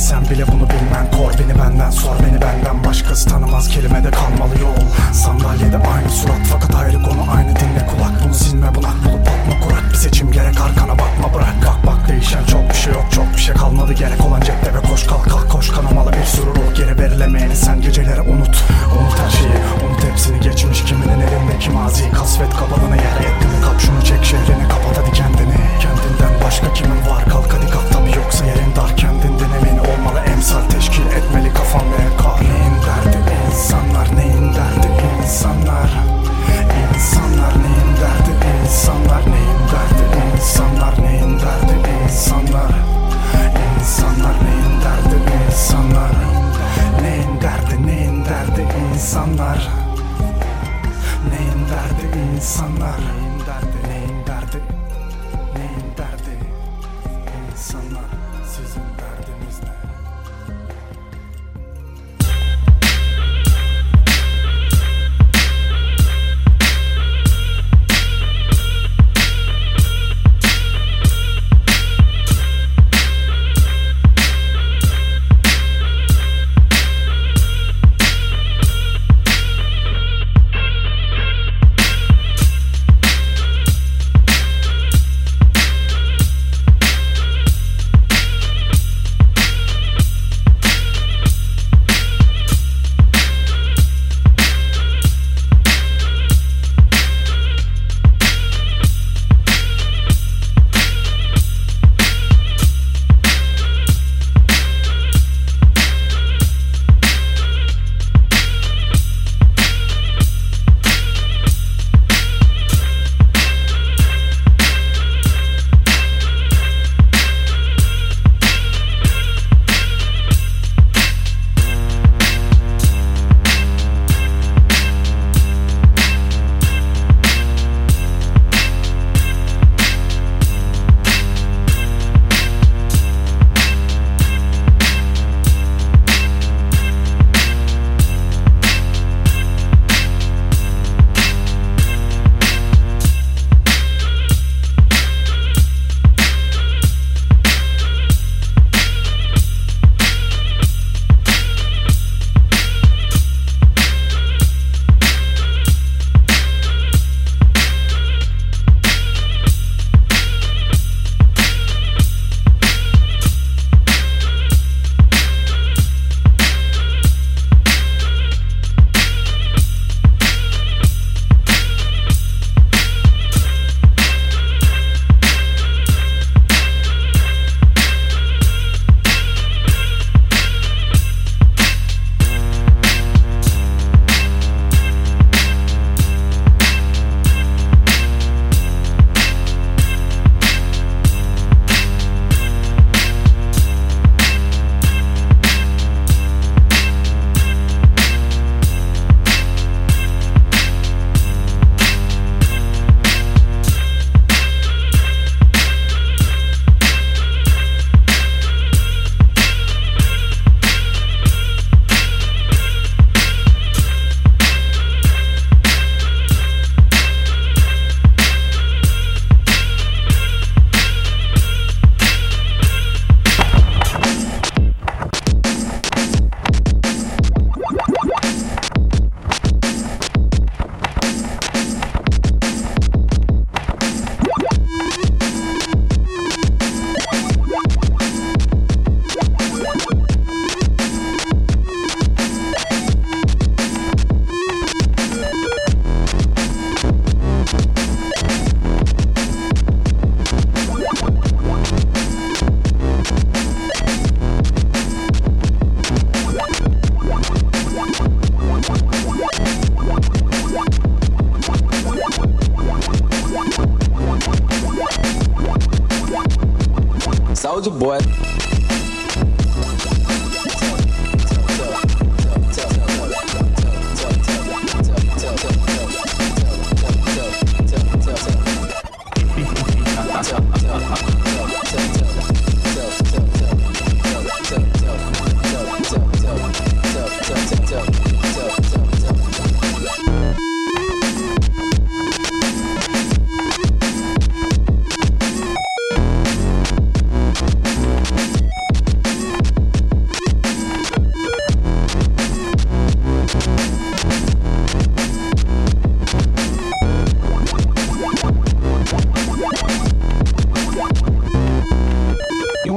Bilsen bile bunu bilmen Kor beni benden sor beni benden. Başkası tanımaz kelimede kalmalı yol. Sandalyede aynı surat fakat ayrı konu. Aynı dinle kulak Bunu silme bunak bulup batma kurak bir seçim gerek arkana bakma. Bırak Bak bak değişen çok bir şey yok çok bir şey kalmadı. Gerek olan cepte ve koş kalk kalk koş. Kanamalı bir sürü ruh geri verilemeyeni sen geceleri unut. Unut her şeyi unut hepsini. Geçmiş kiminin elindeki mazi. Kasvet kabalına yer etti kap şunu çek şehrini kapat hadi kendini. Kendinden başka kimin var? Kalk hadi kalk tabi yoksa yerin dar kendinden emin olmalı teşkil etmeli kafan ve kar Neyin derdi insanlar neyin derdi? İnsanlar. İnsanlar neyin derdi? İnsanlar neyin derdi? İnsanlar neyin derdi? İnsanlar. İnsanlar neyin derdi? İnsanlar. Neyin derdi? Neyin derdi? İnsanlar. Neyin derdi? İnsanlar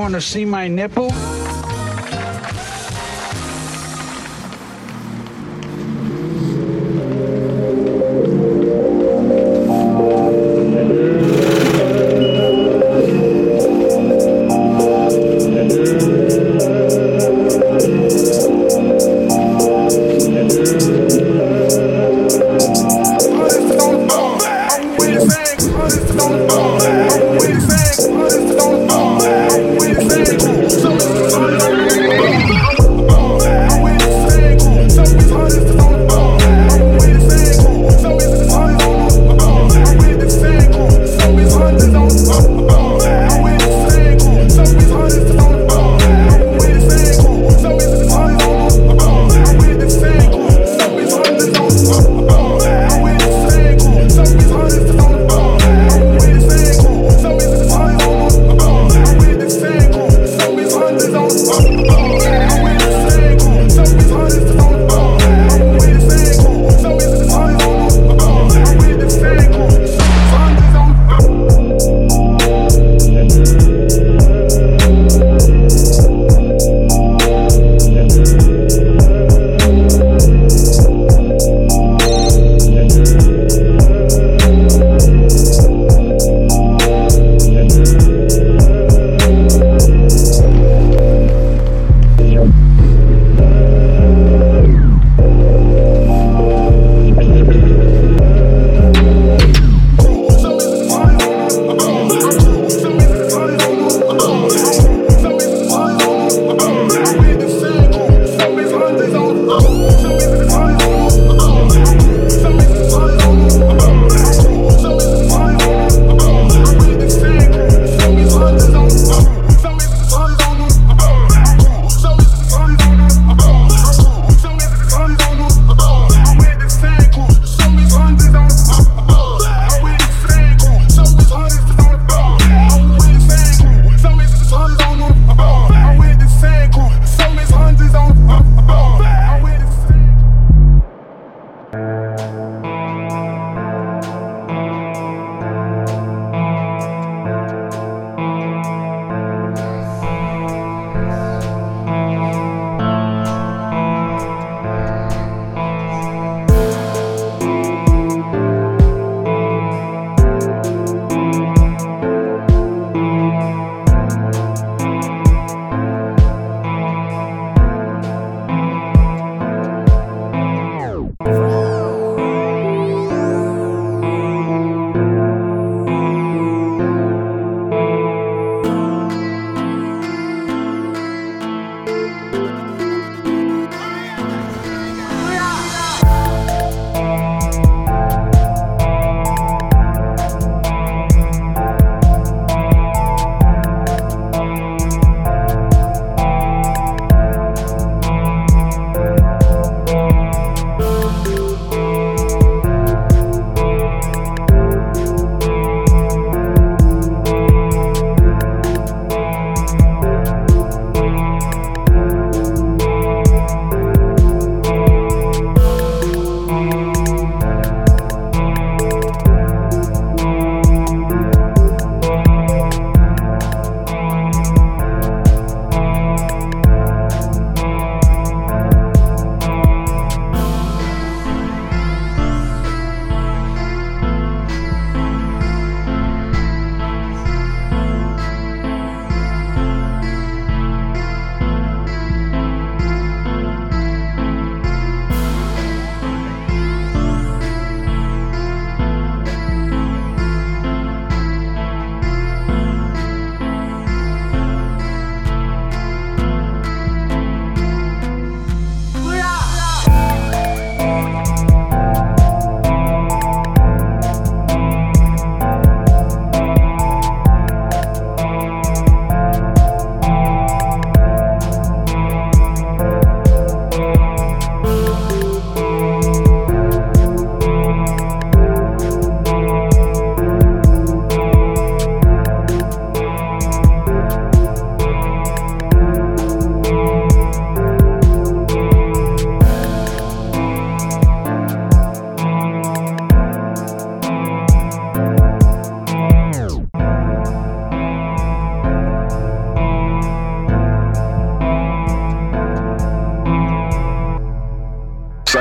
want to see my nipple?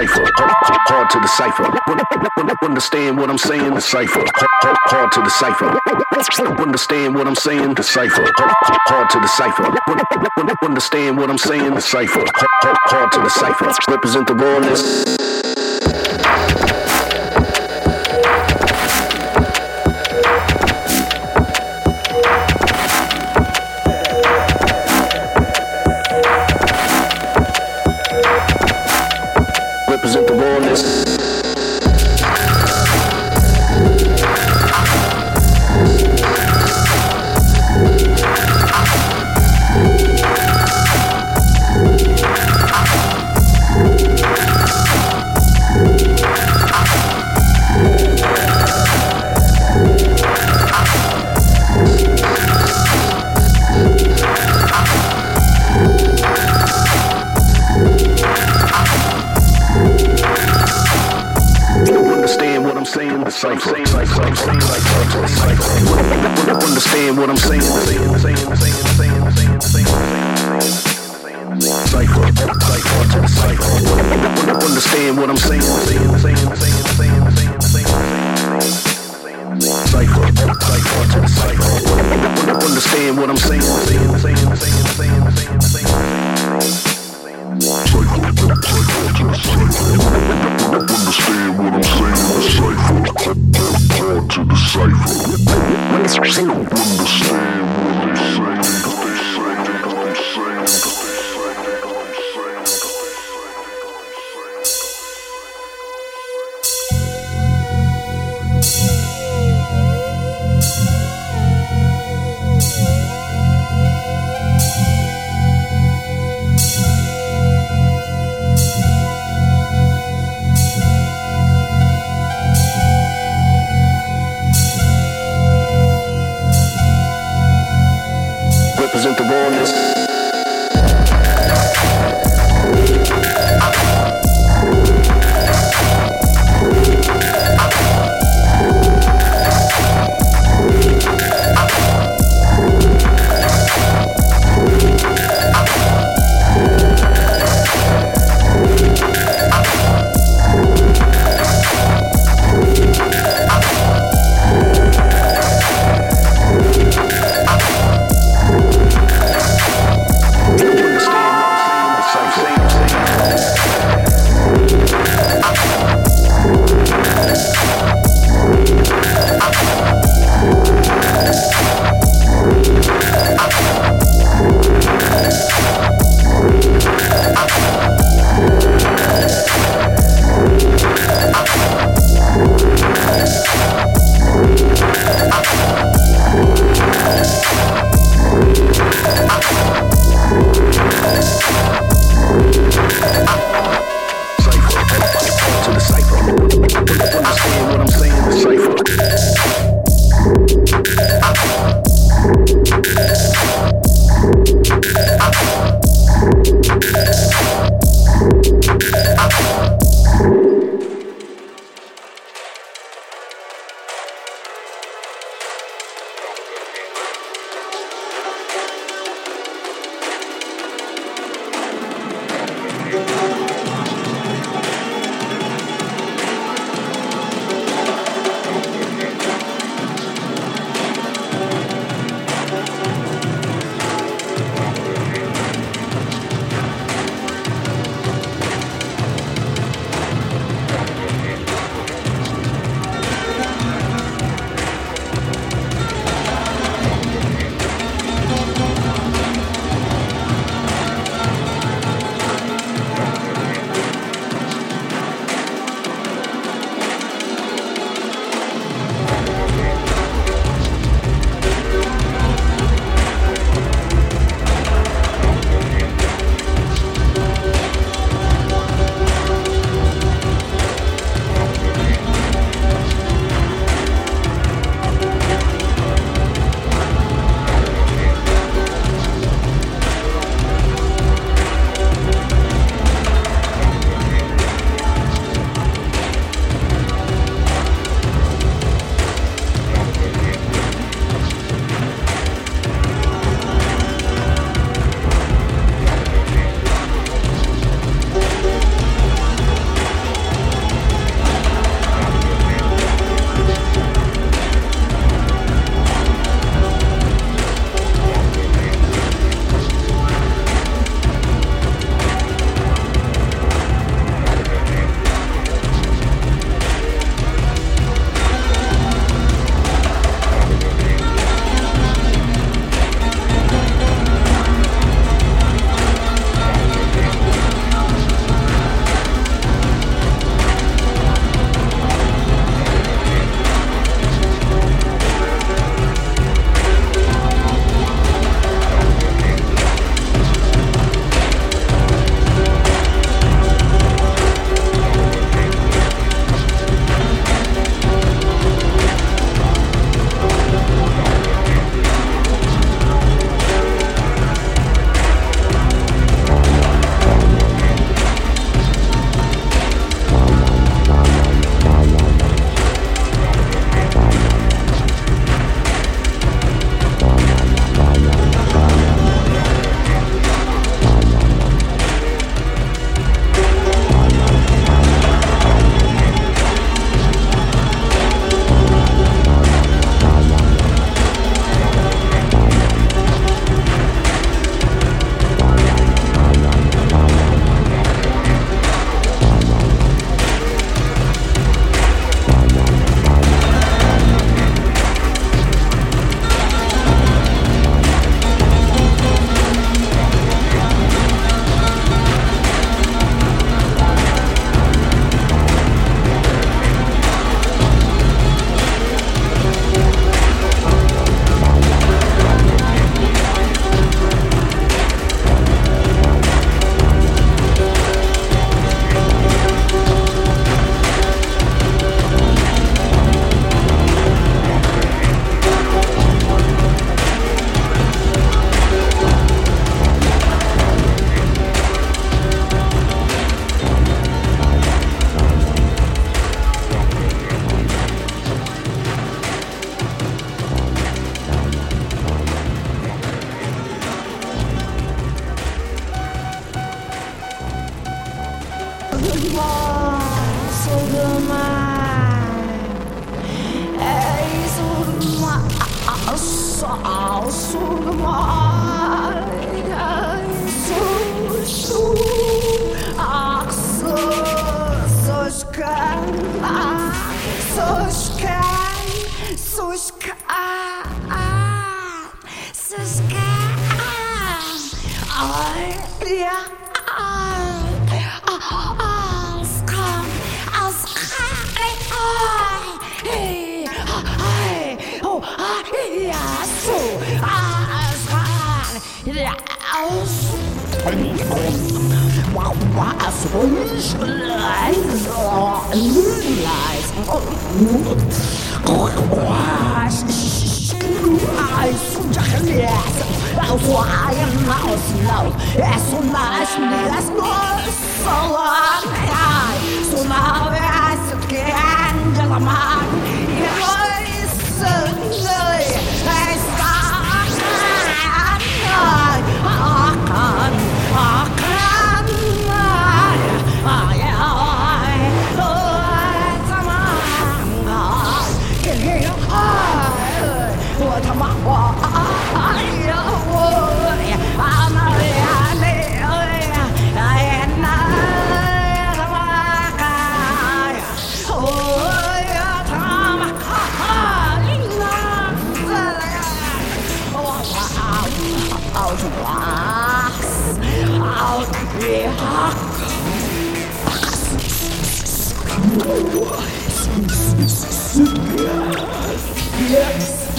Decipher. Hard to decipher. Understand what I'm saying? Decipher. Hard to decipher. Understand what I'm saying? Decipher. Hard to decipher. Understand what I'm saying? Decipher. Hard to decipher. Represent the rawness.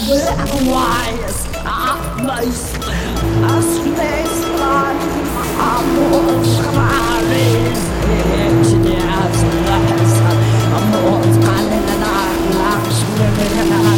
Wise, mas as três partes, amor, chamares, etnias, amor, alena, laxmena.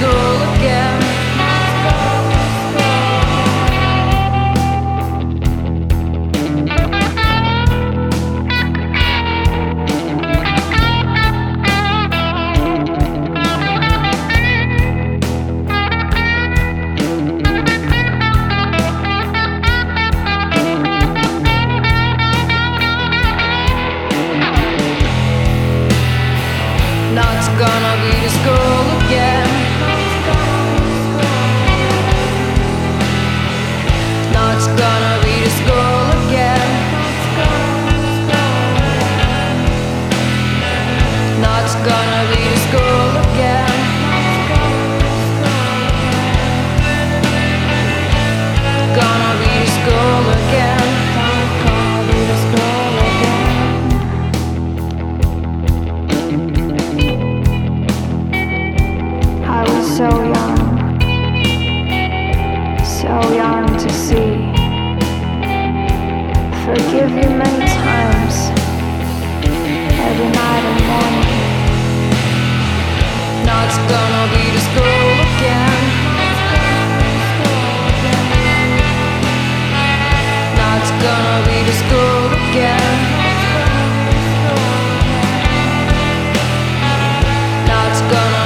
go. Gonna